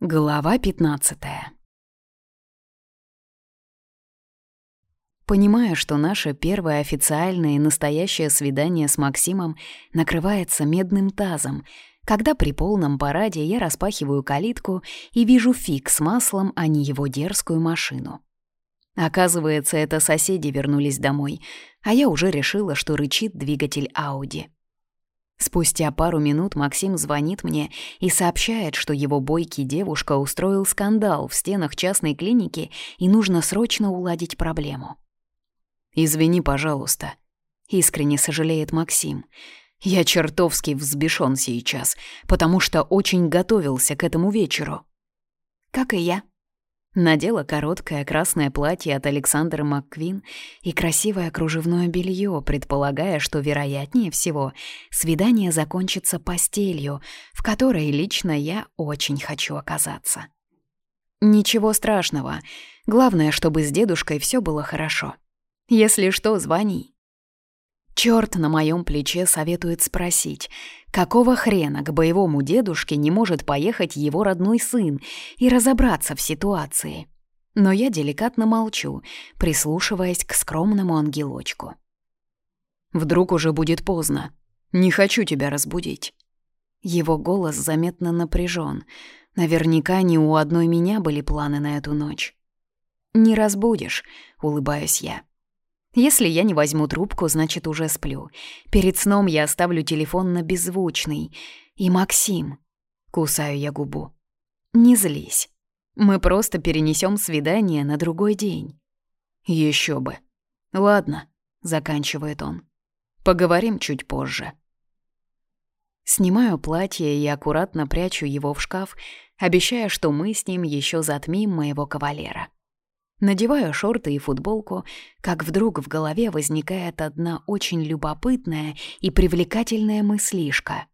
Глава 15 Понимая, что наше первое официальное и настоящее свидание с Максимом накрывается медным тазом, когда при полном параде я распахиваю калитку и вижу фиг с маслом, а не его дерзкую машину. Оказывается, это соседи вернулись домой, а я уже решила, что рычит двигатель Ауди. Спустя пару минут Максим звонит мне и сообщает, что его бойкий девушка устроил скандал в стенах частной клиники и нужно срочно уладить проблему. «Извини, пожалуйста», — искренне сожалеет Максим. «Я чертовски взбешен сейчас, потому что очень готовился к этому вечеру». «Как и я», Надела короткое красное платье от Александра МакКвин и красивое кружевное белье, предполагая, что, вероятнее всего, свидание закончится постелью, в которой лично я очень хочу оказаться. Ничего страшного. Главное, чтобы с дедушкой все было хорошо. Если что, звони. Чёрт на моем плече советует спросить, какого хрена к боевому дедушке не может поехать его родной сын и разобраться в ситуации. Но я деликатно молчу, прислушиваясь к скромному ангелочку. Вдруг уже будет поздно. Не хочу тебя разбудить. Его голос заметно напряжен. Наверняка не у одной меня были планы на эту ночь. «Не разбудишь», — улыбаюсь я. Если я не возьму трубку, значит, уже сплю. Перед сном я оставлю телефон на беззвучный. И Максим. Кусаю я губу. Не злись. Мы просто перенесем свидание на другой день. Еще бы. Ладно, заканчивает он. Поговорим чуть позже. Снимаю платье и аккуратно прячу его в шкаф, обещая, что мы с ним еще затмим моего кавалера. Надеваю шорты и футболку, как вдруг в голове возникает одна очень любопытная и привлекательная мыслишка.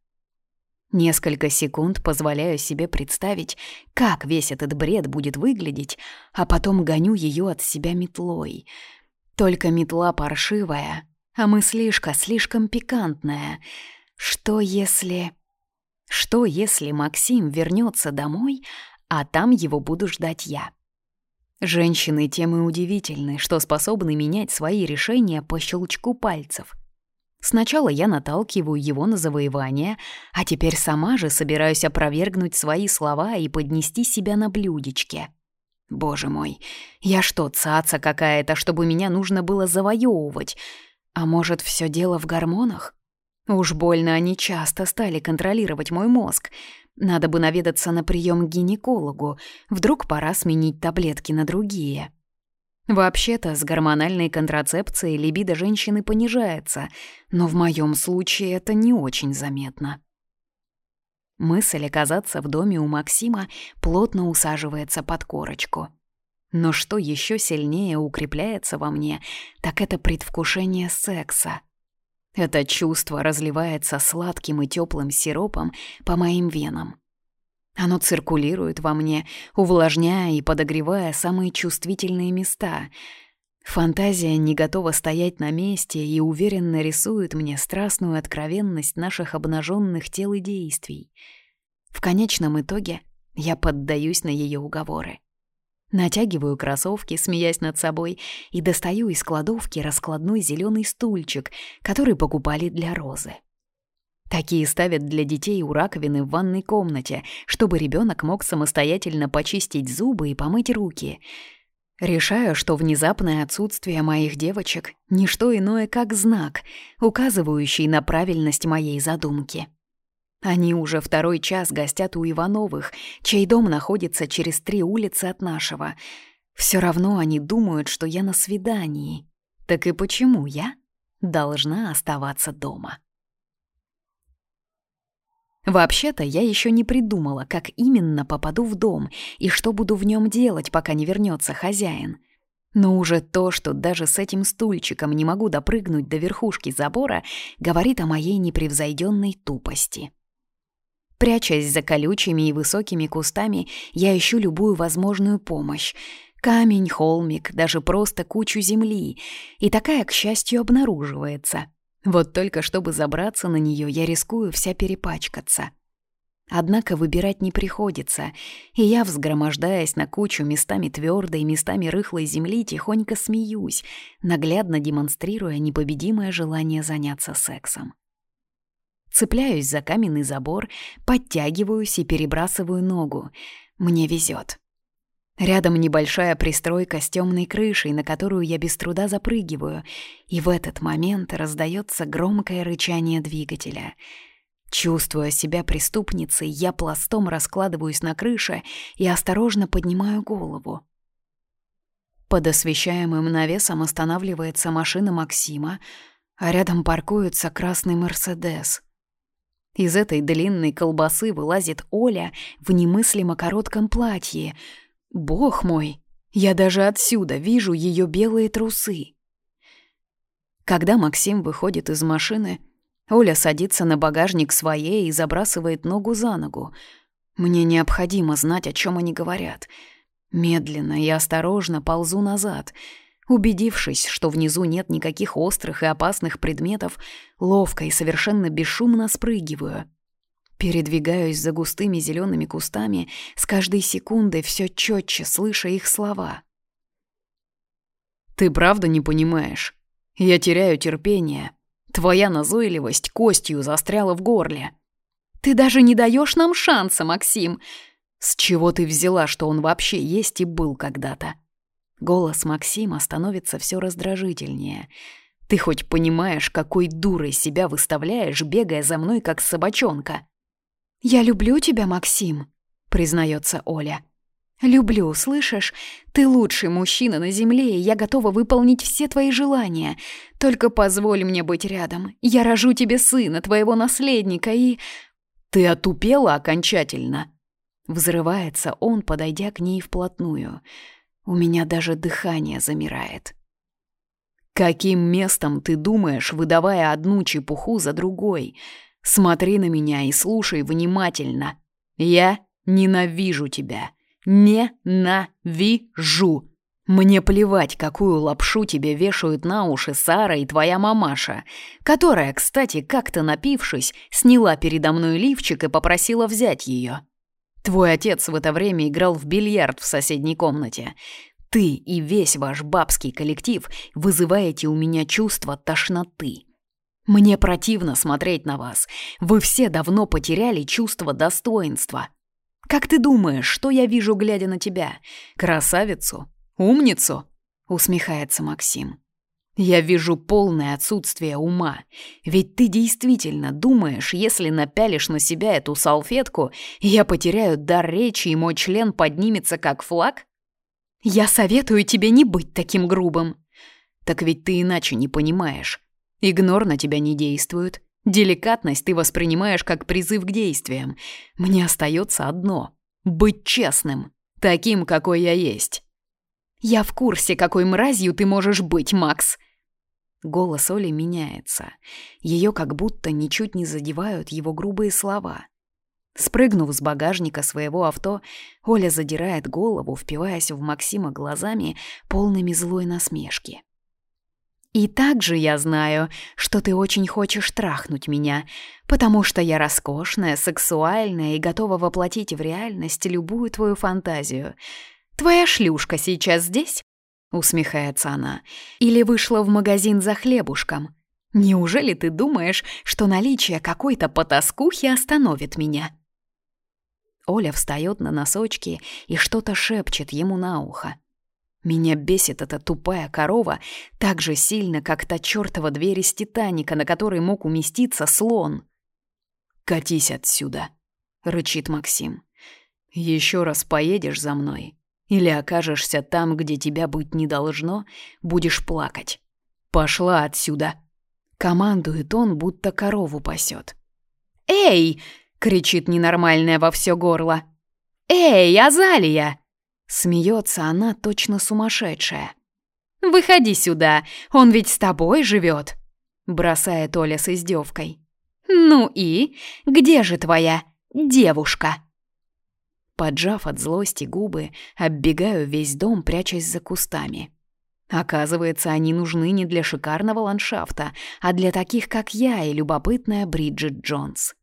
Несколько секунд позволяю себе представить, как весь этот бред будет выглядеть, а потом гоню ее от себя метлой. Только метла паршивая, а мыслишка слишком пикантная. Что если... Что если Максим вернется домой, а там его буду ждать я? Женщины тем и удивительны, что способны менять свои решения по щелчку пальцев. Сначала я наталкиваю его на завоевание, а теперь сама же собираюсь опровергнуть свои слова и поднести себя на блюдечке. Боже мой, я что, цаца какая-то, чтобы меня нужно было завоевывать? А может, все дело в гормонах? Уж больно они часто стали контролировать мой мозг — надо бы наведаться на прием к гинекологу. Вдруг пора сменить таблетки на другие. Вообще-то, с гормональной контрацепцией либидо женщины понижается, но в моем случае это не очень заметно. Мысль оказаться в доме у Максима плотно усаживается под корочку. Но что еще сильнее укрепляется во мне, так это предвкушение секса — это чувство разливается сладким и теплым сиропом по моим венам. Оно циркулирует во мне, увлажняя и подогревая самые чувствительные места. Фантазия не готова стоять на месте и уверенно рисует мне страстную откровенность наших обнаженных тел и действий. В конечном итоге я поддаюсь на ее уговоры. Натягиваю кроссовки, смеясь над собой, и достаю из кладовки раскладной зеленый стульчик, который покупали для Розы. Такие ставят для детей у раковины в ванной комнате, чтобы ребенок мог самостоятельно почистить зубы и помыть руки. Решаю, что внезапное отсутствие моих девочек — не что иное, как знак, указывающий на правильность моей задумки. Они уже второй час гостят у Ивановых, чей дом находится через три улицы от нашего. Все равно они думают, что я на свидании. Так и почему я должна оставаться дома? Вообще-то я еще не придумала, как именно попаду в дом и что буду в нем делать, пока не вернется хозяин. Но уже то, что даже с этим стульчиком не могу допрыгнуть до верхушки забора, говорит о моей непревзойденной тупости. Прячась за колючими и высокими кустами, я ищу любую возможную помощь. Камень, холмик, даже просто кучу земли. И такая, к счастью, обнаруживается. Вот только чтобы забраться на нее, я рискую вся перепачкаться. Однако выбирать не приходится, и я, взгромождаясь на кучу местами твердой местами рыхлой земли, тихонько смеюсь, наглядно демонстрируя непобедимое желание заняться сексом. Цепляюсь за каменный забор, подтягиваюсь и перебрасываю ногу. Мне везет. Рядом небольшая пристройка с темной крышей, на которую я без труда запрыгиваю, и в этот момент раздается громкое рычание двигателя — Чувствуя себя преступницей, я пластом раскладываюсь на крыше и осторожно поднимаю голову. Под освещаемым навесом останавливается машина Максима, а рядом паркуется красный «Мерседес». Из этой длинной колбасы вылазит Оля в немыслимо коротком платье. Бог мой, я даже отсюда вижу ее белые трусы. Когда Максим выходит из машины, Оля садится на багажник своей и забрасывает ногу за ногу. Мне необходимо знать, о чем они говорят. Медленно и осторожно ползу назад. Убедившись, что внизу нет никаких острых и опасных предметов, ловко и совершенно бесшумно спрыгиваю. Передвигаюсь за густыми зелеными кустами, с каждой секундой все четче слыша их слова. «Ты правда не понимаешь? Я теряю терпение. Твоя назойливость костью застряла в горле. Ты даже не даешь нам шанса, Максим. С чего ты взяла, что он вообще есть и был когда-то? Голос Максима становится все раздражительнее. Ты хоть понимаешь, какой дурой себя выставляешь, бегая за мной, как собачонка? «Я люблю тебя, Максим», — признается Оля. «Люблю, слышишь? Ты лучший мужчина на земле, и я готова выполнить все твои желания. Только позволь мне быть рядом. Я рожу тебе сына, твоего наследника, и...» «Ты отупела окончательно?» Взрывается он, подойдя к ней вплотную. У меня даже дыхание замирает. «Каким местом ты думаешь, выдавая одну чепуху за другой? Смотри на меня и слушай внимательно. Я ненавижу тебя». Не-на-ви-жу. Мне плевать, какую лапшу тебе вешают на уши Сара и твоя мамаша, которая, кстати, как-то напившись, сняла передо мной лифчик и попросила взять ее. Твой отец в это время играл в бильярд в соседней комнате. Ты и весь ваш бабский коллектив вызываете у меня чувство тошноты. Мне противно смотреть на вас. Вы все давно потеряли чувство достоинства. Как ты думаешь, что я вижу, глядя на тебя? Красавицу? Умницу?» — усмехается Максим. «Я вижу полное отсутствие ума. Ведь ты действительно думаешь, если напялишь на себя эту салфетку, я потеряю дар речи и мой член поднимется как флаг? Я советую тебе не быть таким грубым. Так ведь ты иначе не понимаешь. Игнор на тебя не действует. Деликатность ты воспринимаешь как призыв к действиям. Мне остается одно — быть честным, таким, какой я есть. Я в курсе, какой мразью ты можешь быть, Макс. Голос Оли меняется. Ее как будто ничуть не задевают его грубые слова. Спрыгнув с багажника своего авто, Оля задирает голову, впиваясь в Максима глазами, полными злой насмешки. И также я знаю, что ты очень хочешь трахнуть меня, потому что я роскошная, сексуальная и готова воплотить в реальность любую твою фантазию. Твоя шлюшка сейчас здесь?» — усмехается она. «Или вышла в магазин за хлебушком? Неужели ты думаешь, что наличие какой-то потаскухи остановит меня?» Оля встает на носочки и что-то шепчет ему на ухо. Меня бесит эта тупая корова так же сильно, как та чертова дверь из Титаника, на которой мог уместиться слон. «Катись отсюда», — рычит Максим. «Еще раз поедешь за мной или окажешься там, где тебя быть не должно, будешь плакать. Пошла отсюда!» Командует он, будто корову пасет. «Эй!» — кричит ненормальная во все горло. «Эй, Азалия!» Смеется она, точно сумасшедшая. «Выходи сюда, он ведь с тобой живет!» Бросает Оля с издевкой. «Ну и? Где же твоя девушка?» Поджав от злости губы, оббегаю весь дом, прячась за кустами. Оказывается, они нужны не для шикарного ландшафта, а для таких, как я и любопытная Бриджит Джонс.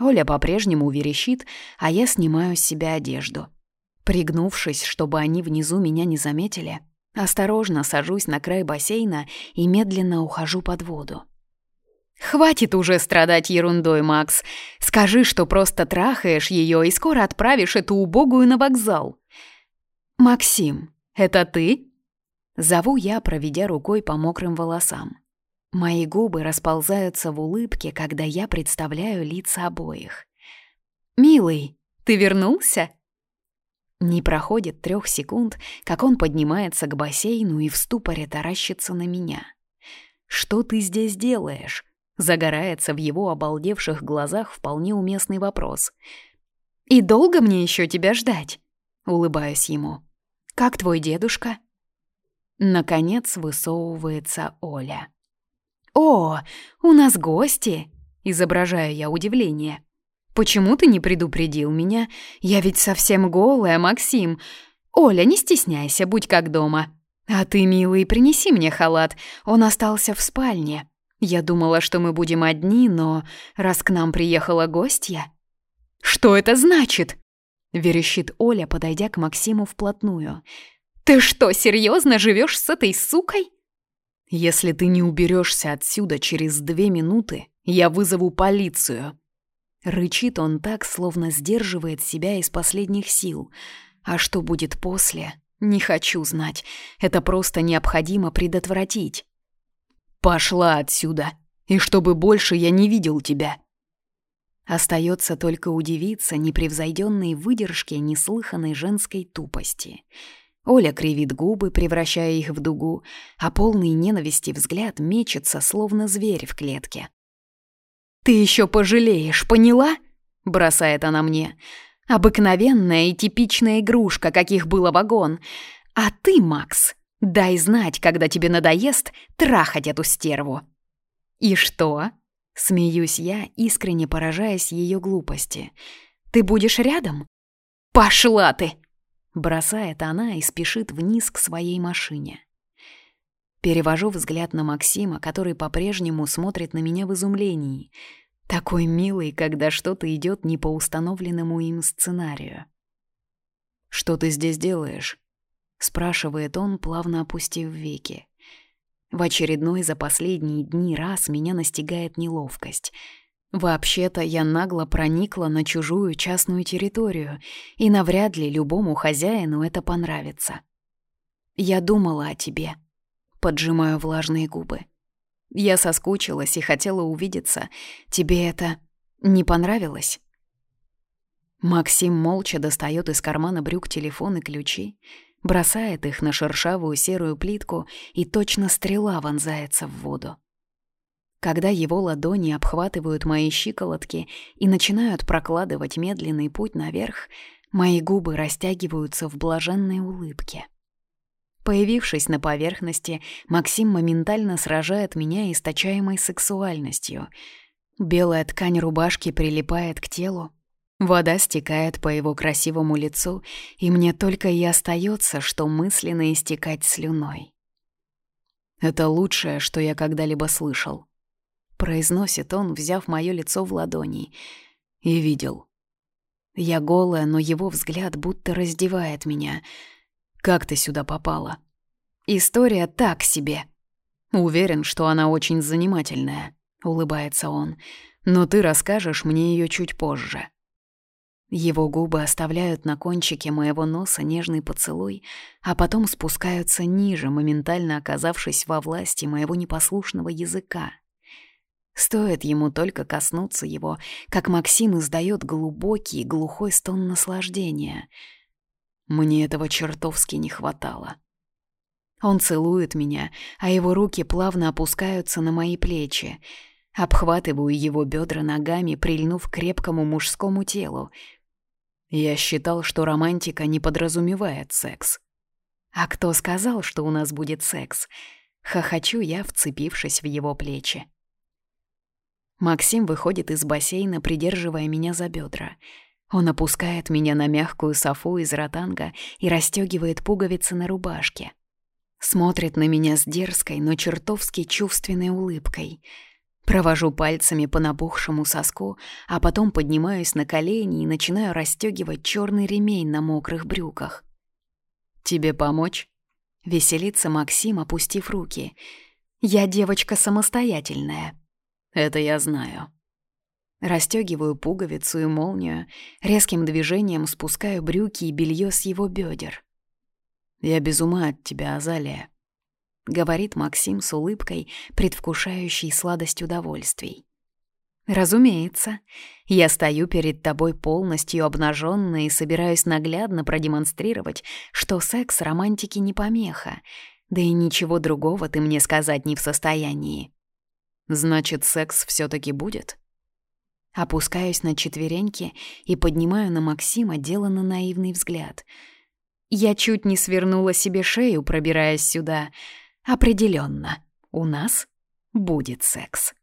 Оля по-прежнему верещит, а я снимаю с себя одежду. Пригнувшись, чтобы они внизу меня не заметили, осторожно сажусь на край бассейна и медленно ухожу под воду. «Хватит уже страдать ерундой, Макс. Скажи, что просто трахаешь ее и скоро отправишь эту убогую на вокзал». «Максим, это ты?» Зову я, проведя рукой по мокрым волосам. Мои губы расползаются в улыбке, когда я представляю лица обоих. «Милый, ты вернулся?» Не проходит трех секунд, как он поднимается к бассейну и в ступоре таращится на меня. «Что ты здесь делаешь?» Загорается в его обалдевших глазах вполне уместный вопрос. «И долго мне еще тебя ждать?» Улыбаюсь ему. «Как твой дедушка?» Наконец высовывается Оля. «О, у нас гости!» — изображаю я удивление. «Почему ты не предупредил меня? Я ведь совсем голая, Максим. Оля, не стесняйся, будь как дома. А ты, милый, принеси мне халат, он остался в спальне. Я думала, что мы будем одни, но раз к нам приехала гостья...» «Что это значит?» — верещит Оля, подойдя к Максиму вплотную. «Ты что, серьезно живешь с этой сукой?» «Если ты не уберешься отсюда через две минуты, я вызову полицию». Рычит он так, словно сдерживает себя из последних сил. А что будет после, не хочу знать. Это просто необходимо предотвратить. «Пошла отсюда, и чтобы больше я не видел тебя!» Остается только удивиться непревзойденной выдержке неслыханной женской тупости. Оля кривит губы, превращая их в дугу, а полный ненависти взгляд мечется, словно зверь в клетке. «Ты еще пожалеешь, поняла?» — бросает она мне. «Обыкновенная и типичная игрушка, каких было вагон. А ты, Макс, Дай знать, когда тебе надоест трахать эту стерву». «И что?» — смеюсь я, искренне поражаясь ее глупости. «Ты будешь рядом?» «Пошла ты!» — бросает она и спешит вниз к своей машине. Перевожу взгляд на Максима, который по-прежнему смотрит на меня в изумлении. Такой милый, когда что-то идет не по установленному им сценарию. «Что ты здесь делаешь?» — спрашивает он, плавно опустив веки. В очередной за последние дни раз меня настигает неловкость. Вообще-то я нагло проникла на чужую частную территорию, и навряд ли любому хозяину это понравится. «Я думала о тебе», — поджимаю влажные губы. «Я соскучилась и хотела увидеться. Тебе это не понравилось?» Максим молча достает из кармана брюк телефон и ключи, бросает их на шершавую серую плитку, и точно стрела вонзается в воду. Когда его ладони обхватывают мои щиколотки и начинают прокладывать медленный путь наверх, мои губы растягиваются в блаженной улыбке. Появившись на поверхности, Максим моментально сражает меня источаемой сексуальностью. Белая ткань рубашки прилипает к телу, Вода стекает по его красивому лицу, и мне только и остается, что мысленно истекать слюной. «Это лучшее, что я когда-либо слышал», — произносит он, взяв моё лицо в ладони. И видел. Я голая, но его взгляд будто раздевает меня. «Как ты сюда попала?» «История так себе». «Уверен, что она очень занимательная», — улыбается он. «Но ты расскажешь мне её чуть позже». Его губы оставляют на кончике моего носа нежный поцелуй, а потом спускаются ниже, моментально оказавшись во власти моего непослушного языка. Стоит ему только коснуться его, как Максим издает глубокий глухой стон наслаждения. Мне этого чертовски не хватало. Он целует меня, а его руки плавно опускаются на мои плечи. Обхватываю его бедра ногами, прильнув к крепкому мужскому телу — я считал, что романтика не подразумевает секс. А кто сказал, что у нас будет секс? Хохочу я, вцепившись в его плечи. Максим выходит из бассейна, придерживая меня за бедра. Он опускает меня на мягкую софу из ротанга и расстегивает пуговицы на рубашке. Смотрит на меня с дерзкой, но чертовски чувственной улыбкой. Провожу пальцами по набухшему соску, а потом поднимаюсь на колени и начинаю расстегивать черный ремень на мокрых брюках. «Тебе помочь?» — веселится Максим, опустив руки. «Я девочка самостоятельная». «Это я знаю». Растёгиваю пуговицу и молнию, резким движением спускаю брюки и белье с его бедер. «Я без ума от тебя, Азалия», — говорит Максим с улыбкой, предвкушающей сладость удовольствий. «Разумеется. Я стою перед тобой полностью обнажённая и собираюсь наглядно продемонстрировать, что секс романтики не помеха, да и ничего другого ты мне сказать не в состоянии. Значит, секс всё таки будет?» Опускаюсь на четвереньки и поднимаю на Максима деланно наивный взгляд. Я чуть не свернула себе шею, пробираясь сюда — Определенно, у нас будет секс.